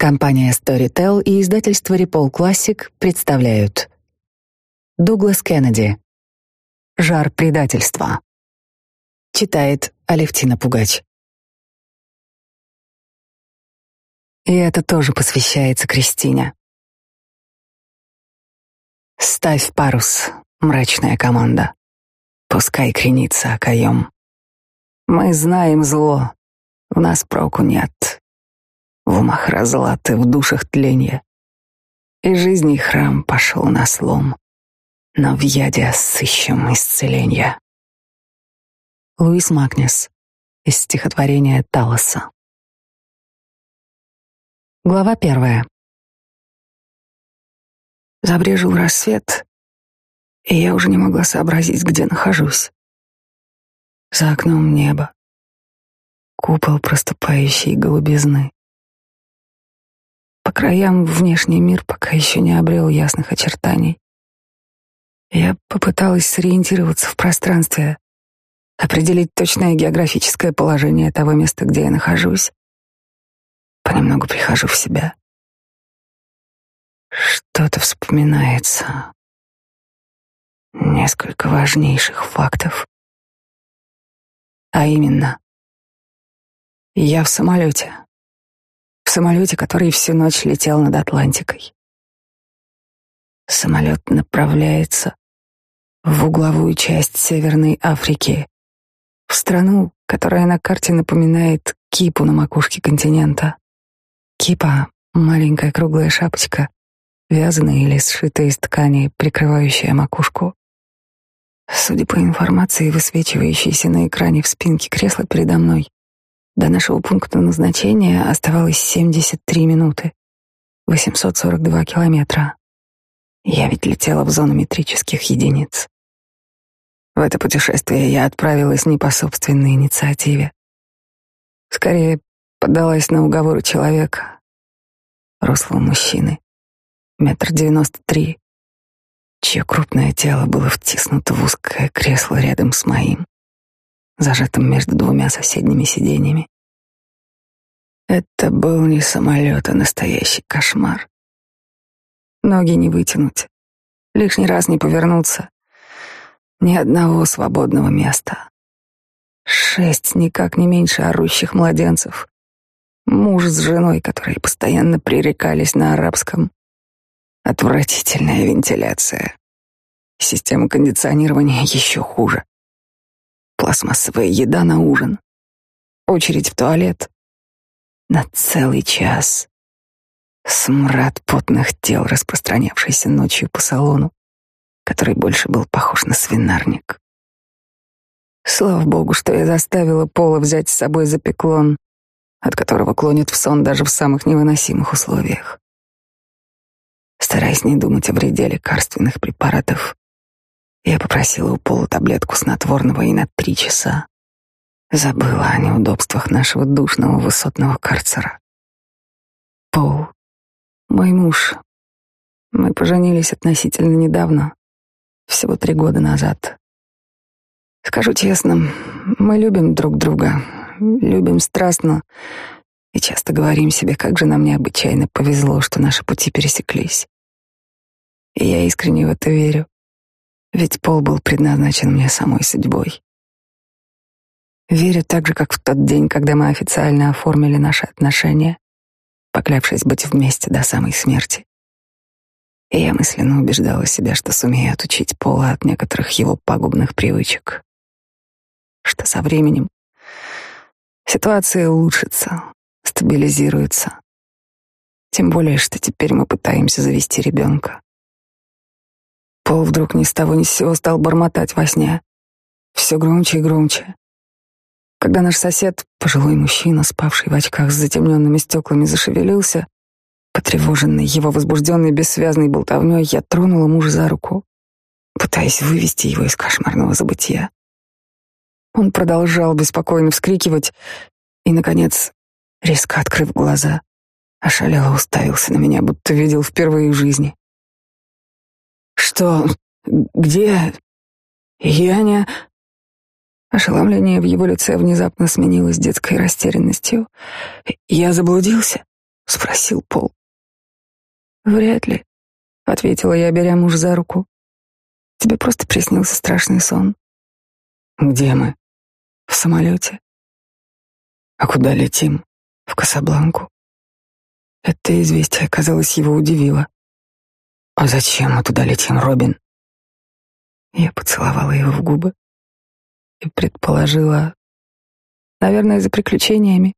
Компания Storytel и издательство Repol Classic представляют Дуглас Кеннеди «Жар предательства» Читает Алевтина Пугач И это тоже посвящается Кристине. Ставь парус, мрачная команда. Пускай кренится окоем. Мы знаем зло, в нас проку нет. В умах разлаты, в душах тленья. И жизни храм пошел на слом, но в яде сыщем исцеления. Луис Магнес из стихотворения Талоса. Глава первая. Забрежил рассвет, и я уже не могла сообразить, где нахожусь. За окном небо, купол проступающей голубизны. Краям внешний мир пока еще не обрел ясных очертаний. Я попыталась сориентироваться в пространстве, определить точное географическое положение того места, где я нахожусь. Понемногу прихожу в себя. Что-то вспоминается. Несколько важнейших фактов. А именно, я в самолете в самолете, который всю ночь летел над Атлантикой. Самолет направляется в угловую часть Северной Африки, в страну, которая на карте напоминает кипу на макушке континента. Кипа — маленькая круглая шапочка, вязаная или сшитая из ткани, прикрывающая макушку. Судя по информации, высвечивающейся на экране в спинке кресла передо мной, до нашего пункта назначения оставалось 73 минуты, 842 километра. Я ведь летела в зону метрических единиц. В это путешествие я отправилась не по собственной инициативе. Скорее, поддалась на уговоры человека, рослого мужчины, метр девяносто три, чье крупное тело было втиснуто в узкое кресло рядом с моим зажатым между двумя соседними сиденьями. Это был не самолет, а настоящий кошмар. Ноги не вытянуть, лишний раз не повернуться, ни одного свободного места. Шесть, никак не меньше орущих младенцев. Муж с женой, которые постоянно пререкались на арабском. Отвратительная вентиляция. Система кондиционирования еще хуже пластмассовая еда на ужин, очередь в туалет на целый час. Смрад потных тел, распространявшийся ночью по салону, который больше был похож на свинарник. Слава богу, что я заставила Пола взять с собой запеклон, от которого клонит в сон даже в самых невыносимых условиях. Стараясь не думать о вреде лекарственных препаратов, я попросила у Пола таблетку снотворного и на три часа забыла о неудобствах нашего душного высотного карцера. Пол, мой муж, мы поженились относительно недавно, всего три года назад. Скажу честно, мы любим друг друга, любим страстно и часто говорим себе, как же нам необычайно повезло, что наши пути пересеклись. И я искренне в это верю. Ведь Пол был предназначен мне самой судьбой. Верю так же, как в тот день, когда мы официально оформили наши отношения, поклявшись быть вместе до самой смерти. И я мысленно убеждала себя, что сумею отучить Пола от некоторых его пагубных привычек. Что со временем ситуация улучшится, стабилизируется. Тем более, что теперь мы пытаемся завести ребенка. Пол вдруг ни с того ни с сего стал бормотать во сне. Все громче и громче. Когда наш сосед, пожилой мужчина, спавший в очках с затемненными стеклами, зашевелился, потревоженный его возбужденной бессвязной болтовней, я тронула мужа за руку, пытаясь вывести его из кошмарного забытия. Он продолжал беспокойно вскрикивать и, наконец, резко открыв глаза, ошалело уставился на меня, будто видел впервые в жизни. Что? Где? Яня? Ошеломление в его лице внезапно сменилось детской растерянностью. Я заблудился? спросил Пол. Вряд ли, ответила я, беря муж за руку. Тебе просто приснился страшный сон. Где мы? В самолете. А куда летим? В Касабланку. Это известие, казалось, его удивило. А зачем мы туда летим, Робин? Я поцеловала его в губы и предположила, наверное, за приключениями.